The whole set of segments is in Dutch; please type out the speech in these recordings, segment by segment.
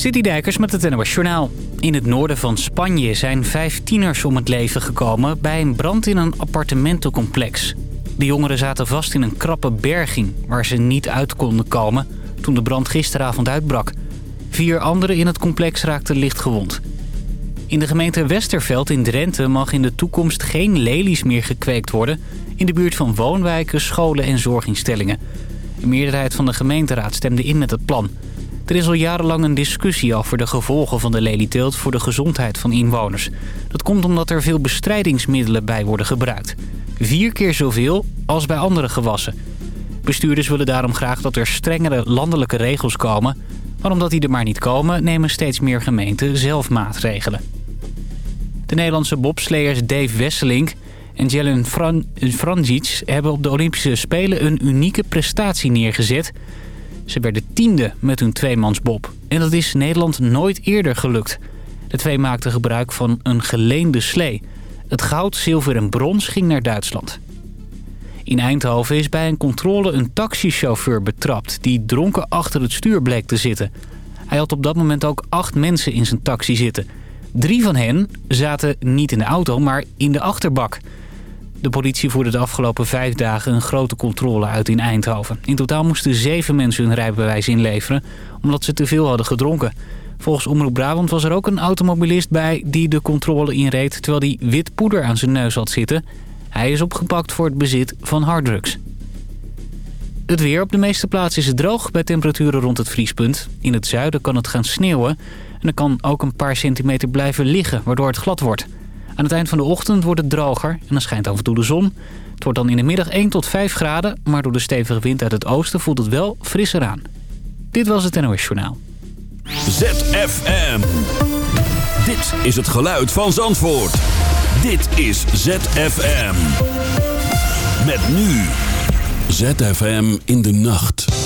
Citydijkers met het NOS Journaal. In het noorden van Spanje zijn vijf tieners om het leven gekomen... bij een brand in een appartementencomplex. De jongeren zaten vast in een krappe berging... waar ze niet uit konden komen toen de brand gisteravond uitbrak. Vier anderen in het complex raakten licht gewond. In de gemeente Westerveld in Drenthe mag in de toekomst geen lelies meer gekweekt worden... in de buurt van woonwijken, scholen en zorginstellingen. Een meerderheid van de gemeenteraad stemde in met het plan... Er is al jarenlang een discussie over de gevolgen van de lelieteelt voor de gezondheid van inwoners. Dat komt omdat er veel bestrijdingsmiddelen bij worden gebruikt. Vier keer zoveel als bij andere gewassen. Bestuurders willen daarom graag dat er strengere landelijke regels komen. Maar omdat die er maar niet komen, nemen steeds meer gemeenten zelf maatregelen. De Nederlandse bobsleers Dave Wesseling en Jelen Fran hebben op de Olympische Spelen een unieke prestatie neergezet... Ze werden tiende met hun tweemansbob. En dat is Nederland nooit eerder gelukt. De twee maakten gebruik van een geleende slee. Het goud, zilver en brons ging naar Duitsland. In Eindhoven is bij een controle een taxichauffeur betrapt... die dronken achter het stuur bleek te zitten. Hij had op dat moment ook acht mensen in zijn taxi zitten. Drie van hen zaten niet in de auto, maar in de achterbak... De politie voerde de afgelopen vijf dagen een grote controle uit in Eindhoven. In totaal moesten zeven mensen hun rijbewijs inleveren omdat ze te veel hadden gedronken. Volgens Omroep Brabant was er ook een automobilist bij die de controle inreed... terwijl hij wit poeder aan zijn neus had zitten. Hij is opgepakt voor het bezit van harddrugs. Het weer op de meeste plaatsen is droog bij temperaturen rond het vriespunt. In het zuiden kan het gaan sneeuwen en er kan ook een paar centimeter blijven liggen waardoor het glad wordt... Aan het eind van de ochtend wordt het droger en dan schijnt af en toe de zon. Het wordt dan in de middag 1 tot 5 graden, maar door de stevige wind uit het oosten voelt het wel frisser aan. Dit was het NOS Journaal. ZFM. Dit is het geluid van Zandvoort. Dit is ZFM. Met nu. ZFM in de nacht.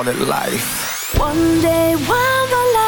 Call it life. One day while the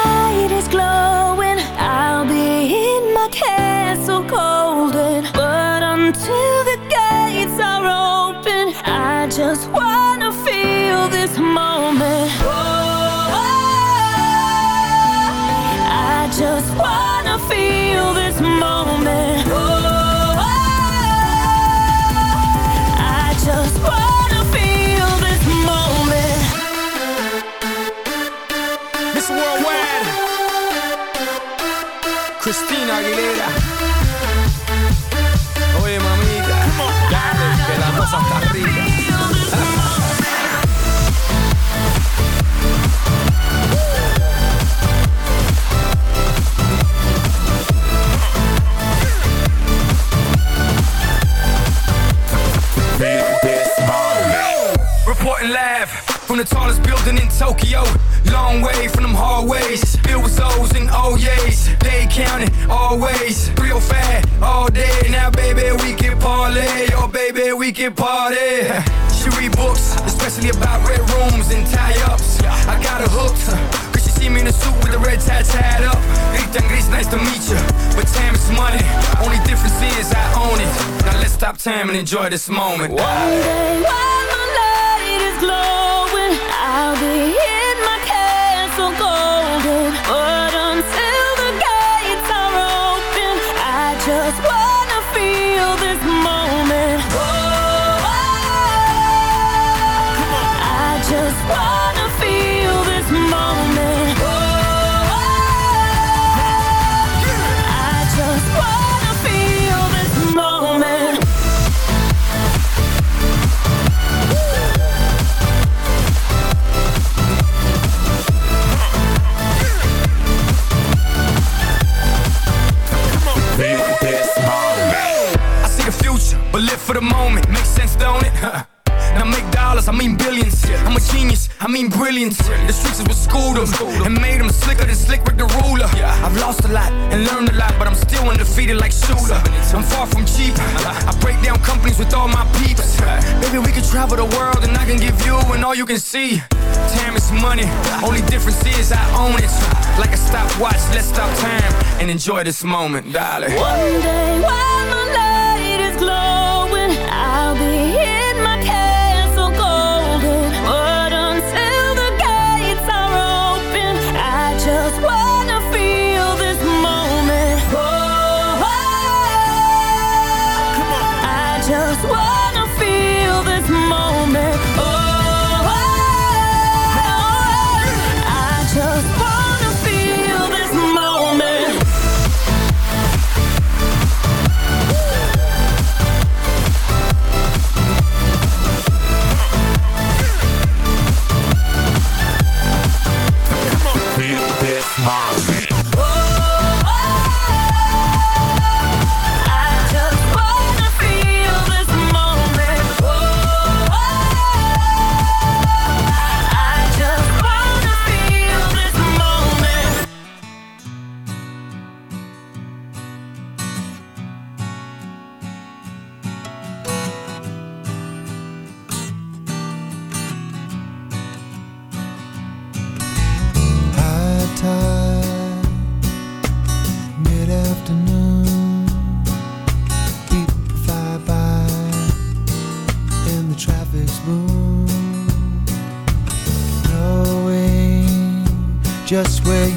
enjoy this moment. One day while the light is glowing, I'll be in my castle golden. But genius, I mean brilliance. The streets is what schooled them and made them slicker than Slick with the ruler. I've lost a lot and learned a lot, but I'm still undefeated like Shooter. I'm far from cheap. I break down companies with all my peeps. Maybe we can travel the world and I can give you and all you can see. Time is money, only difference is I own it. Like a stopwatch, let's stop time and enjoy this moment, darling. One day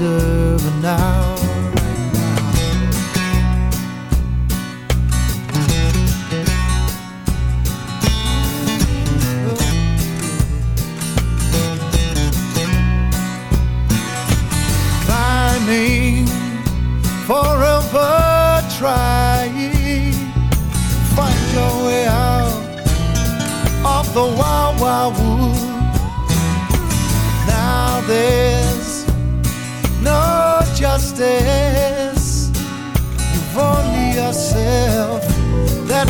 deserve now.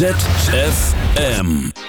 ZFM.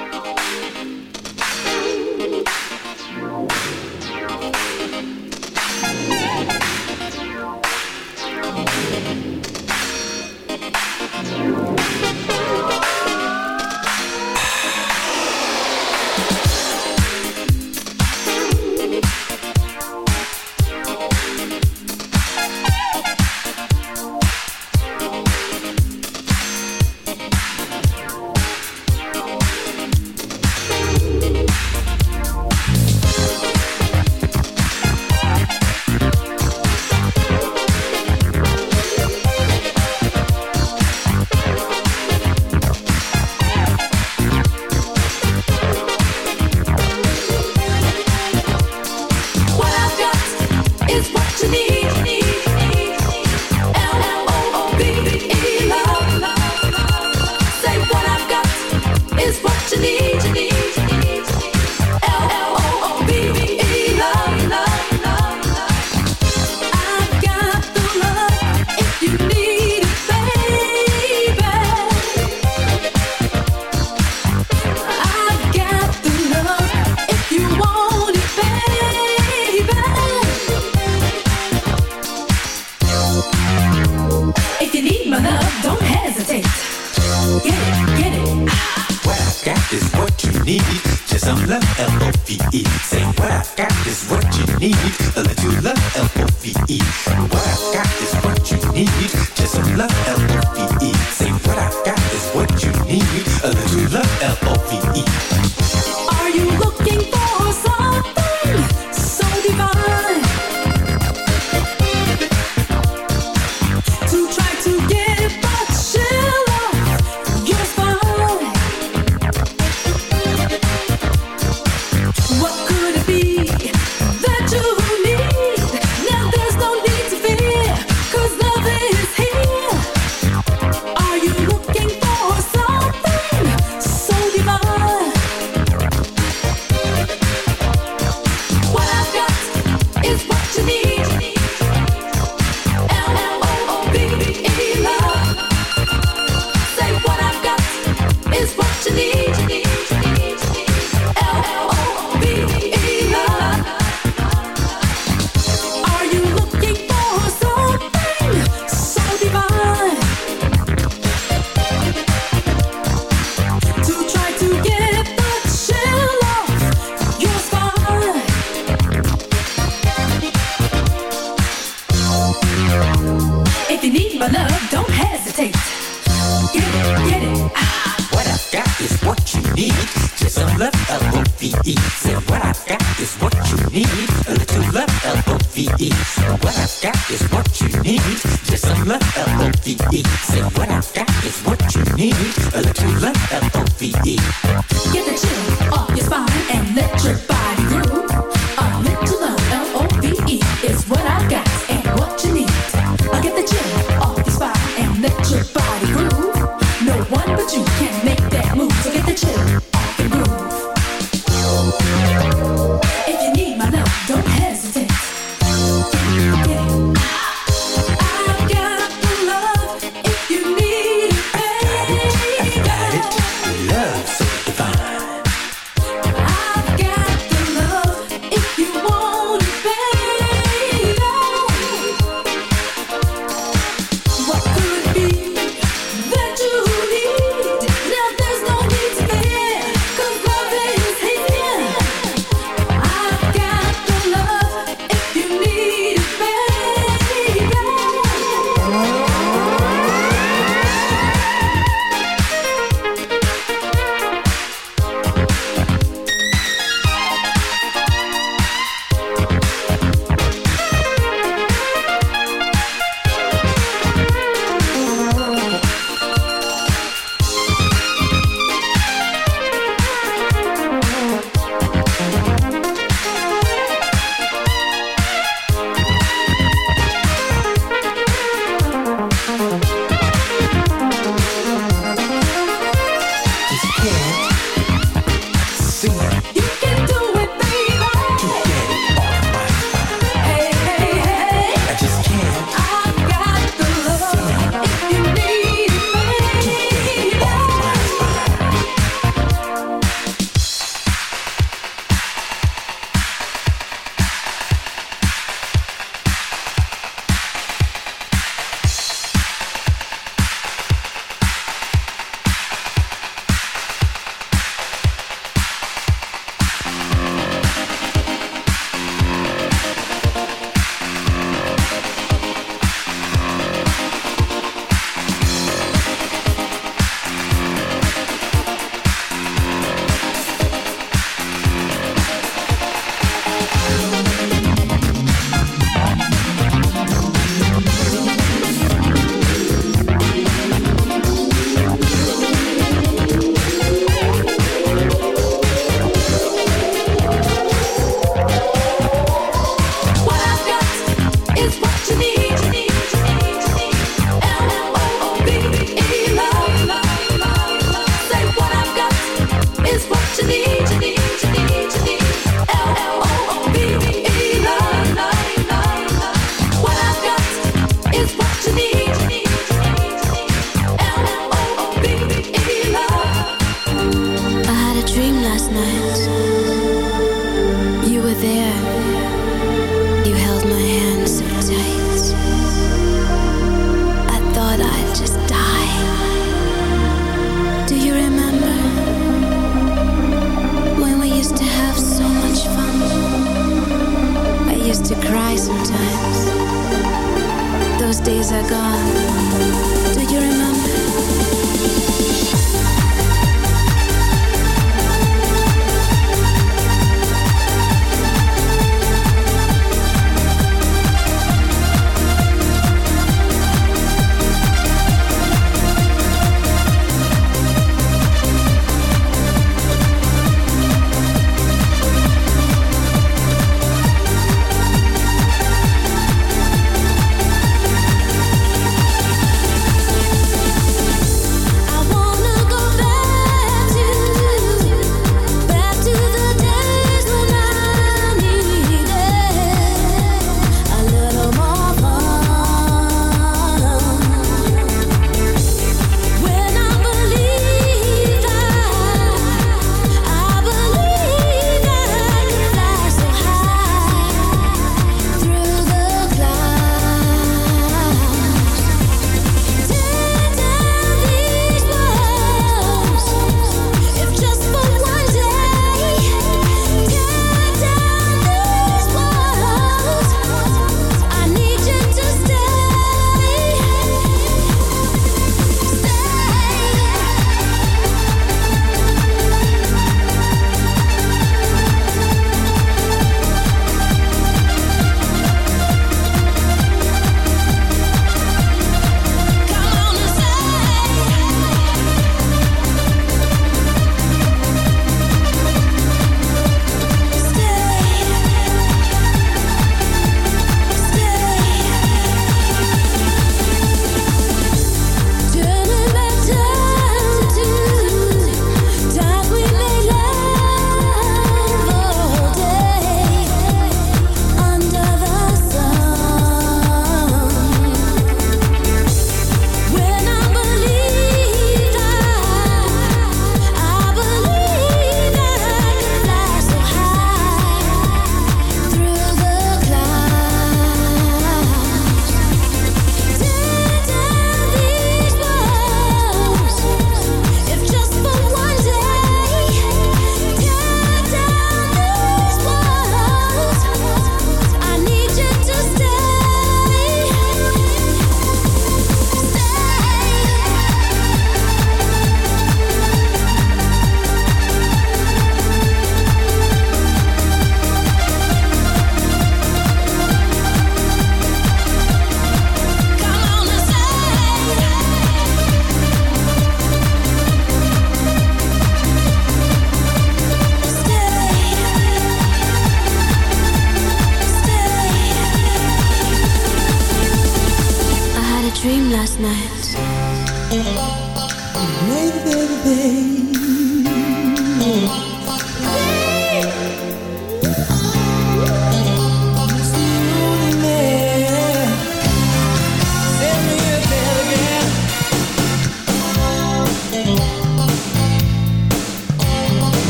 L-O-V-E.